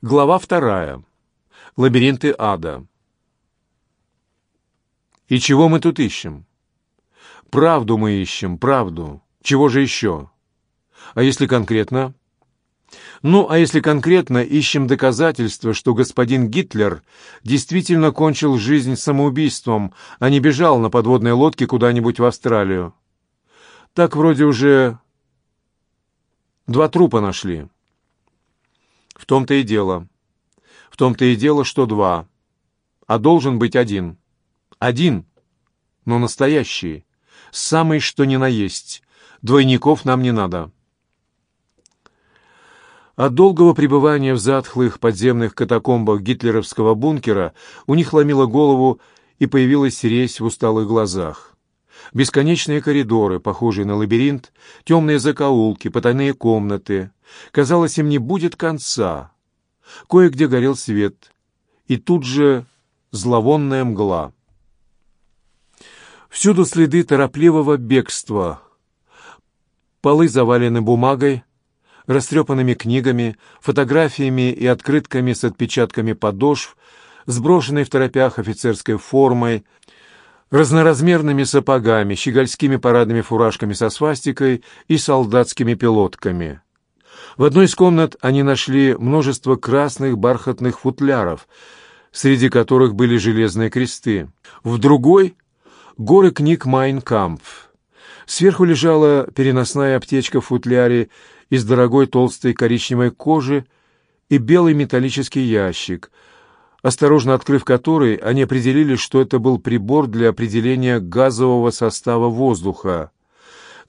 Глава вторая. Лабиринты ада. И чего мы тут ищем? Правду мы ищем, правду. Чего же еще? А если конкретно? Ну, а если конкретно, ищем доказательства, что господин Гитлер действительно кончил жизнь самоубийством, а не бежал на подводной лодке куда-нибудь в Австралию. Так вроде уже два трупа нашли том-то и дело. В том-то и дело, что два. А должен быть один. Один, но настоящий. Самый, что ни на есть. Двойников нам не надо. От долгого пребывания в затхлых подземных катакомбах гитлеровского бункера у них ломило голову и появилась резь в усталых глазах. Бесконечные коридоры, похожие на лабиринт, темные закоулки, потайные комнаты. Казалось, им не будет конца. Кое-где горел свет, и тут же зловонная мгла. Всюду следы торопливого бегства. Полы завалены бумагой, растрепанными книгами, фотографиями и открытками с отпечатками подошв, сброшенной в торопях офицерской формой — разноразмерными сапогами, щегольскими парадными фуражками со свастикой и солдатскими пилотками. В одной из комнат они нашли множество красных бархатных футляров, среди которых были железные кресты. В другой — горы книг «Майнкампф». Сверху лежала переносная аптечка в футляре из дорогой толстой коричневой кожи и белый металлический ящик — осторожно открыв который, они определили, что это был прибор для определения газового состава воздуха.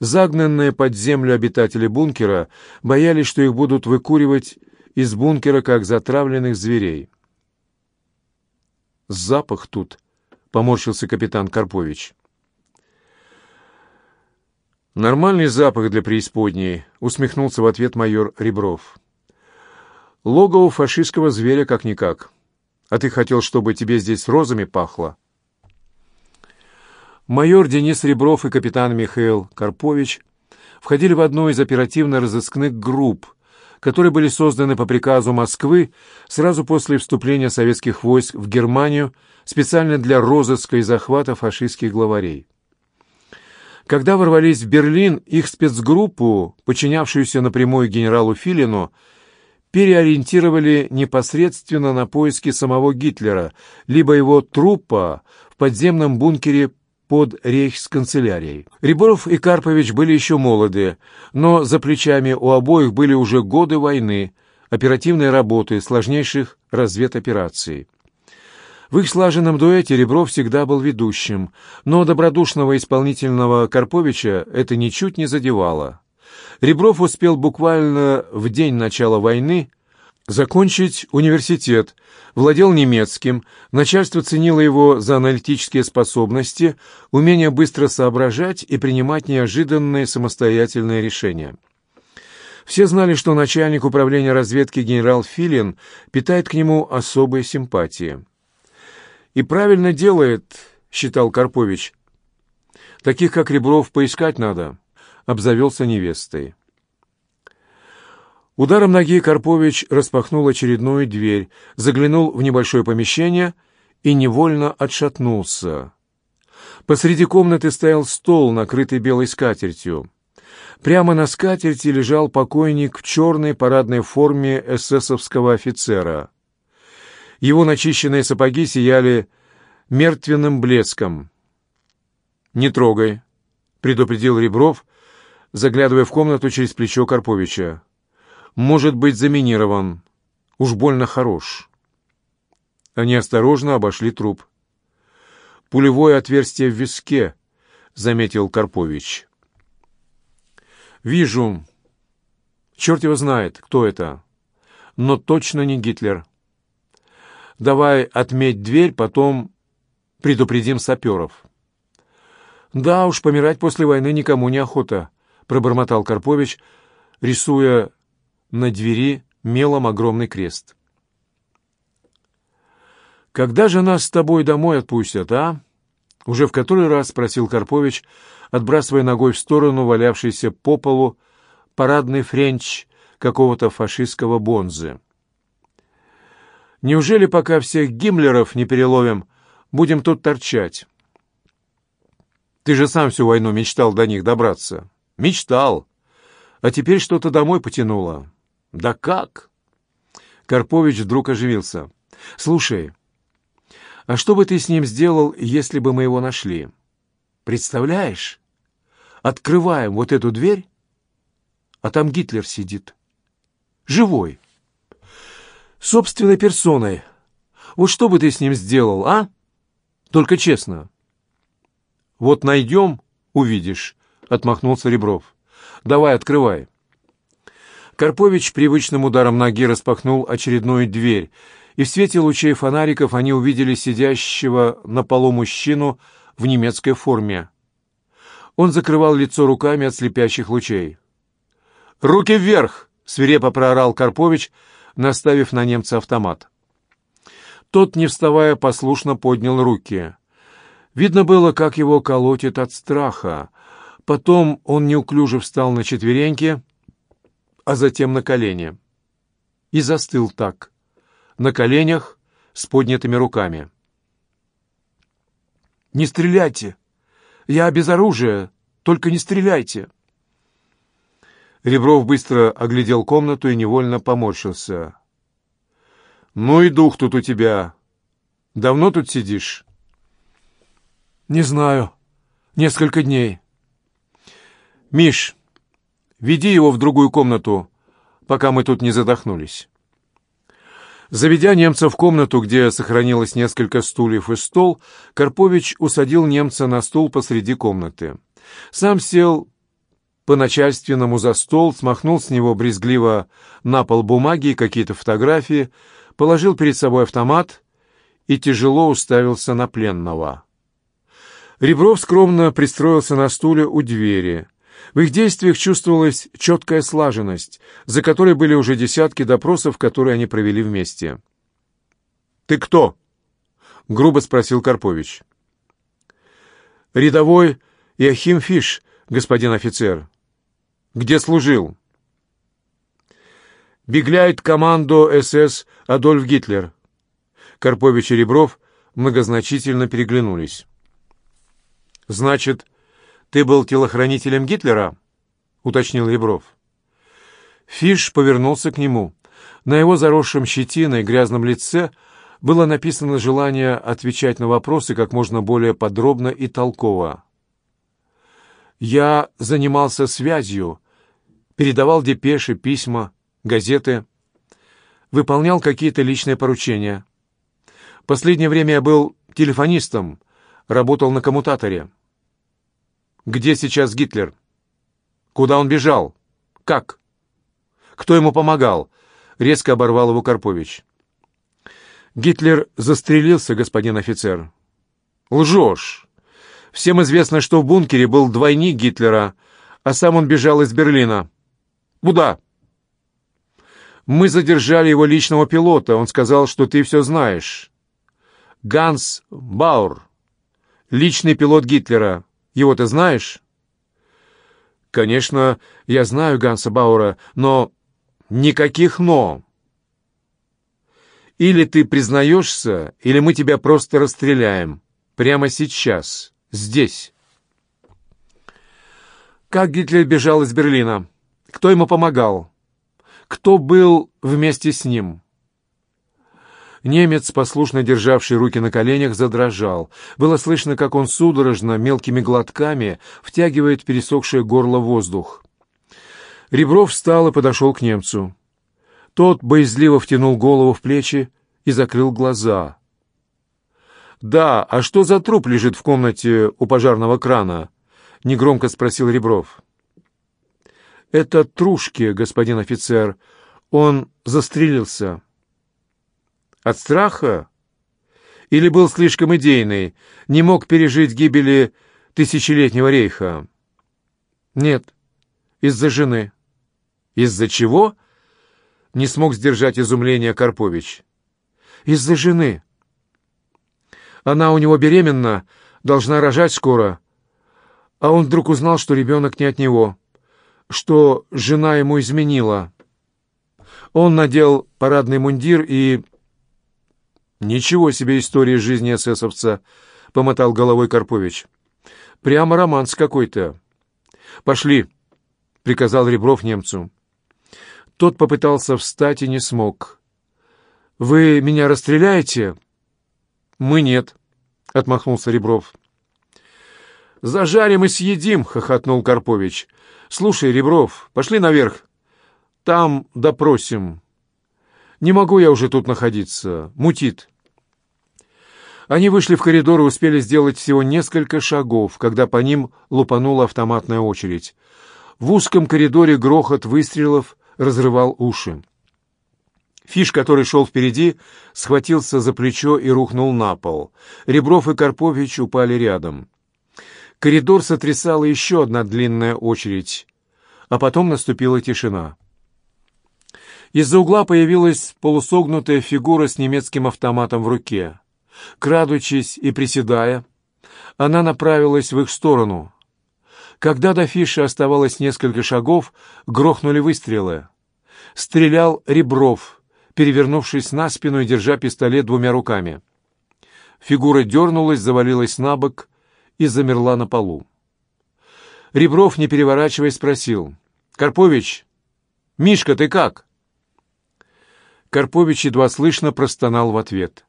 Загнанные под землю обитатели бункера боялись, что их будут выкуривать из бункера, как затравленных зверей. «Запах тут», — поморщился капитан Карпович. «Нормальный запах для преисподней», — усмехнулся в ответ майор Ребров. «Логово фашистского зверя как-никак». А ты хотел, чтобы тебе здесь розами пахло?» Майор Денис Ребров и капитан Михаил Карпович входили в одну из оперативно-розыскных групп, которые были созданы по приказу Москвы сразу после вступления советских войск в Германию специально для розыска и захвата фашистских главарей. Когда ворвались в Берлин, их спецгруппу, подчинявшуюся напрямую генералу Филину, переориентировали непосредственно на поиски самого Гитлера, либо его трупа в подземном бункере под рейхсканцелярией. Ребров и Карпович были еще молоды, но за плечами у обоих были уже годы войны, оперативной работы, сложнейших разведопераций. В их слаженном дуэте Ребров всегда был ведущим, но добродушного исполнительного Карповича это ничуть не задевало. Ребров успел буквально в день начала войны закончить университет, владел немецким, начальство ценило его за аналитические способности, умение быстро соображать и принимать неожиданные самостоятельные решения. Все знали, что начальник управления разведки генерал Филин питает к нему особые симпатии. «И правильно делает», — считал Карпович. «Таких, как Ребров, поискать надо» обзавелся невестой. Ударом ноги Карпович распахнул очередную дверь, заглянул в небольшое помещение и невольно отшатнулся. Посреди комнаты стоял стол, накрытый белой скатертью. Прямо на скатерти лежал покойник в черной парадной форме эсэсовского офицера. Его начищенные сапоги сияли мертвенным блеском. «Не трогай», — предупредил Ребров, заглядывая в комнату через плечо Карповича. «Может быть заминирован. Уж больно хорош». Они осторожно обошли труп. «Пулевое отверстие в виске», — заметил Карпович. «Вижу. Черт его знает, кто это. Но точно не Гитлер. Давай отметь дверь, потом предупредим саперов». «Да уж, помирать после войны никому не охота», пробормотал Карпович, рисуя на двери мелом огромный крест. «Когда же нас с тобой домой отпустят, а?» Уже в который раз спросил Карпович, отбрасывая ногой в сторону валявшийся по полу парадный френч какого-то фашистского бонзы. «Неужели пока всех гиммлеров не переловим, будем тут торчать?» «Ты же сам всю войну мечтал до них добраться». Мечтал. А теперь что-то домой потянуло. Да как? Карпович вдруг оживился. Слушай, а что бы ты с ним сделал, если бы мы его нашли? Представляешь? Открываем вот эту дверь, а там Гитлер сидит. Живой. Собственной персоной. Вот что бы ты с ним сделал, а? Только честно. Вот найдем, увидишь, отмахнулся Ребров. «Давай, открывай». Карпович привычным ударом ноги распахнул очередную дверь, и в свете лучей фонариков они увидели сидящего на полу мужчину в немецкой форме. Он закрывал лицо руками от слепящих лучей. «Руки вверх!» — свирепо проорал Карпович, наставив на немца автомат. Тот, не вставая, послушно поднял руки. Видно было, как его колотит от страха, Потом он неуклюже встал на четвереньки, а затем на колени. И застыл так, на коленях с поднятыми руками. «Не стреляйте! Я без оружия! Только не стреляйте!» Ребров быстро оглядел комнату и невольно поморщился. «Ну и дух тут у тебя! Давно тут сидишь?» «Не знаю. Несколько дней». «Миш, веди его в другую комнату, пока мы тут не задохнулись». Заведя немца в комнату, где сохранилось несколько стульев и стол, Карпович усадил немца на стул посреди комнаты. Сам сел по-начальственному за стол, смахнул с него брезгливо на пол бумаги и какие-то фотографии, положил перед собой автомат и тяжело уставился на пленного. Ребров скромно пристроился на стуле у двери — в их действиях чувствовалась четкая слаженность, за которой были уже десятки допросов, которые они провели вместе. «Ты кто?» — грубо спросил Карпович. «Рядовой Яхим Фиш, господин офицер. Где служил?» «Бегляет команду СС Адольф Гитлер». Карпович и Ребров многозначительно переглянулись. «Значит, — «Ты был телохранителем Гитлера?» — уточнил Ребров. Фиш повернулся к нему. На его заросшем щетиной грязном лице было написано желание отвечать на вопросы как можно более подробно и толково. «Я занимался связью, передавал депеши, письма, газеты, выполнял какие-то личные поручения. Последнее время я был телефонистом, работал на коммутаторе». Где сейчас Гитлер? Куда он бежал? Как? Кто ему помогал? Резко оборвал его Карпович. Гитлер застрелился, господин офицер. Лжешь. Всем известно, что в бункере был двойник Гитлера, а сам он бежал из Берлина. Куда? Мы задержали его личного пилота. Он сказал, что ты все знаешь. Ганс Баур, личный пилот Гитлера. Его ты знаешь?» «Конечно, я знаю Ганса Баура, но...» «Никаких «но». Или ты признаешься, или мы тебя просто расстреляем. Прямо сейчас. Здесь». Как Гитлер бежал из Берлина? Кто ему помогал? Кто был вместе с ним?» Немец, послушно державший руки на коленях, задрожал. Было слышно, как он судорожно, мелкими глотками втягивает пересохшее горло воздух. Ребров встал и подошел к немцу. Тот боязливо втянул голову в плечи и закрыл глаза. «Да, а что за труп лежит в комнате у пожарного крана?» — негромко спросил Ребров. «Это Трушки, господин офицер. Он застрелился». От страха? Или был слишком идейный, не мог пережить гибели тысячелетнего рейха? Нет, из-за жены. Из-за чего? Не смог сдержать изумление Карпович. Из-за жены. Она у него беременна, должна рожать скоро. А он вдруг узнал, что ребенок не от него, что жена ему изменила. Он надел парадный мундир и «Ничего себе история жизни эсэсовца!» — помотал головой Карпович. «Прямо романс какой-то». «Пошли!» — приказал Ребров немцу. Тот попытался встать и не смог. «Вы меня расстреляете?» «Мы нет», — отмахнулся Ребров. «Зажарим и съедим!» — хохотнул Карпович. «Слушай, Ребров, пошли наверх. Там допросим. Не могу я уже тут находиться. Мутит». Они вышли в коридор и успели сделать всего несколько шагов, когда по ним лупанула автоматная очередь. В узком коридоре грохот выстрелов разрывал уши. Фиш, который шел впереди, схватился за плечо и рухнул на пол. Ребров и Карпович упали рядом. Коридор сотрясала еще одна длинная очередь, а потом наступила тишина. Из-за угла появилась полусогнутая фигура с немецким автоматом в руке. Крадучись и приседая, она направилась в их сторону. Когда до фиши оставалось несколько шагов, грохнули выстрелы. Стрелял Ребров, перевернувшись на спину и держа пистолет двумя руками. Фигура дернулась, завалилась на бок и замерла на полу. Ребров, не переворачиваясь, спросил. «Карпович! Мишка, ты как?» Карпович едва слышно простонал в ответ.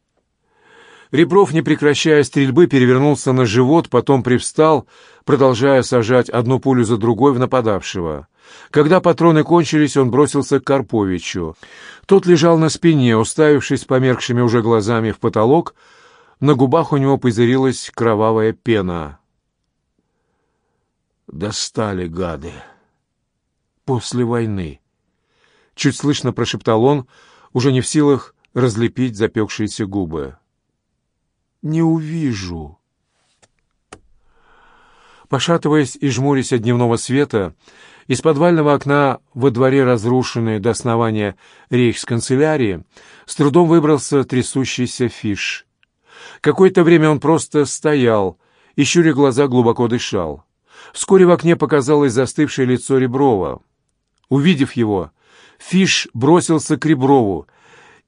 Ребров, не прекращая стрельбы, перевернулся на живот, потом привстал, продолжая сажать одну пулю за другой в нападавшего. Когда патроны кончились, он бросился к Карповичу. Тот лежал на спине, уставившись померкшими уже глазами в потолок. На губах у него пузырилась кровавая пена. «Достали, гады! После войны!» Чуть слышно прошептал он, уже не в силах разлепить запекшиеся губы не увижу». Пошатываясь и жмурясь от дневного света, из подвального окна во дворе разрушенной до основания рейхсканцелярии с трудом выбрался трясущийся фиш. Какое-то время он просто стоял и, щуря глаза, глубоко дышал. Вскоре в окне показалось застывшее лицо Реброва. Увидев его, Фиш бросился к Реброву —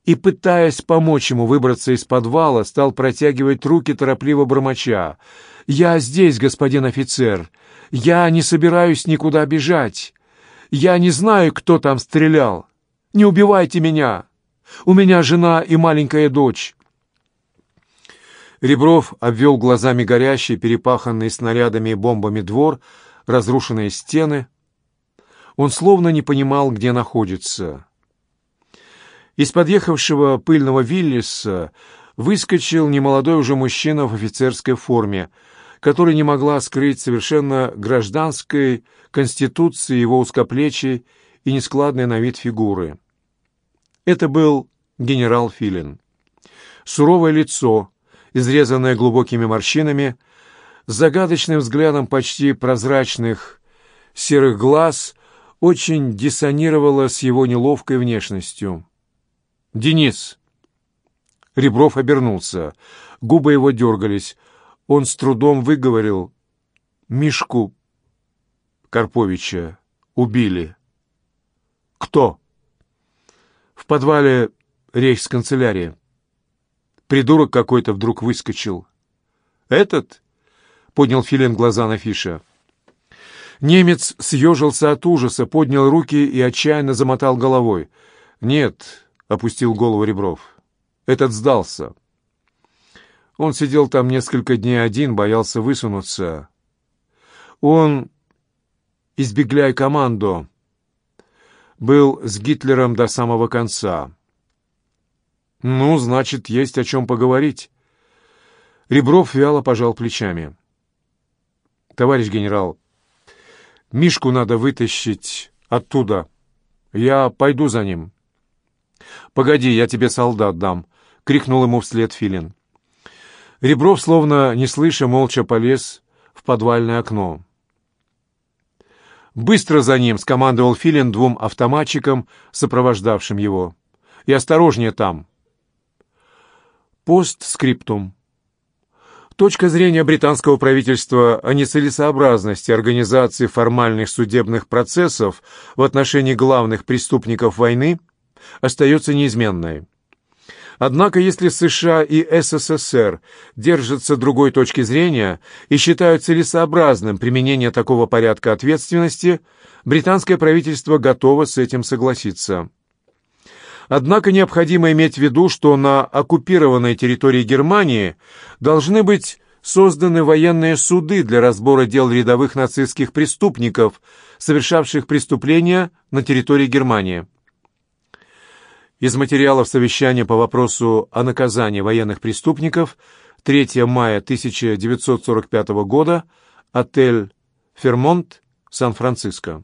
и, пытаясь помочь ему выбраться из подвала, стал протягивать руки, торопливо бормоча. «Я здесь, господин офицер. Я не собираюсь никуда бежать. Я не знаю, кто там стрелял. Не убивайте меня. У меня жена и маленькая дочь». Ребров обвел глазами горящий, перепаханный снарядами и бомбами двор, разрушенные стены. Он словно не понимал, где находится. Из подъехавшего пыльного Виллиса выскочил немолодой уже мужчина в офицерской форме, который не могла скрыть совершенно гражданской конституции его узкоплечий и нескладной на вид фигуры. Это был генерал Филин. Суровое лицо, изрезанное глубокими морщинами, с загадочным взглядом почти прозрачных серых глаз очень диссонировало с его неловкой внешностью. «Денис!» Ребров обернулся. Губы его дергались. Он с трудом выговорил. «Мишку Карповича убили». «Кто?» «В подвале рейхсканцелярии. Придурок какой-то вдруг выскочил». «Этот?» — поднял Филин глаза на Фиша. Немец съежился от ужаса, поднял руки и отчаянно замотал головой. «Нет, опустил голову Ребров. «Этот сдался». Он сидел там несколько дней один, боялся высунуться. Он, избегляй команду, был с Гитлером до самого конца. «Ну, значит, есть о чем поговорить». Ребров вяло пожал плечами. «Товарищ генерал, Мишку надо вытащить оттуда. Я пойду за ним». «Погоди, я тебе солдат дам!» — крикнул ему вслед Филин. Ребров, словно не слыша, молча полез в подвальное окно. «Быстро за ним!» — скомандовал Филин двум автоматчикам, сопровождавшим его. «И осторожнее там!» Постскриптум. Точка зрения британского правительства о нецелесообразности организации формальных судебных процессов в отношении главных преступников войны — остается неизменной. Однако, если США и СССР держатся другой точки зрения и считают целесообразным применение такого порядка ответственности, британское правительство готово с этим согласиться. Однако необходимо иметь в виду, что на оккупированной территории Германии должны быть созданы военные суды для разбора дел рядовых нацистских преступников, совершавших преступления на территории Германии. Из материалов совещания по вопросу о наказании военных преступников 3 мая 1945 года, отель «Фермонт», Сан-Франциско.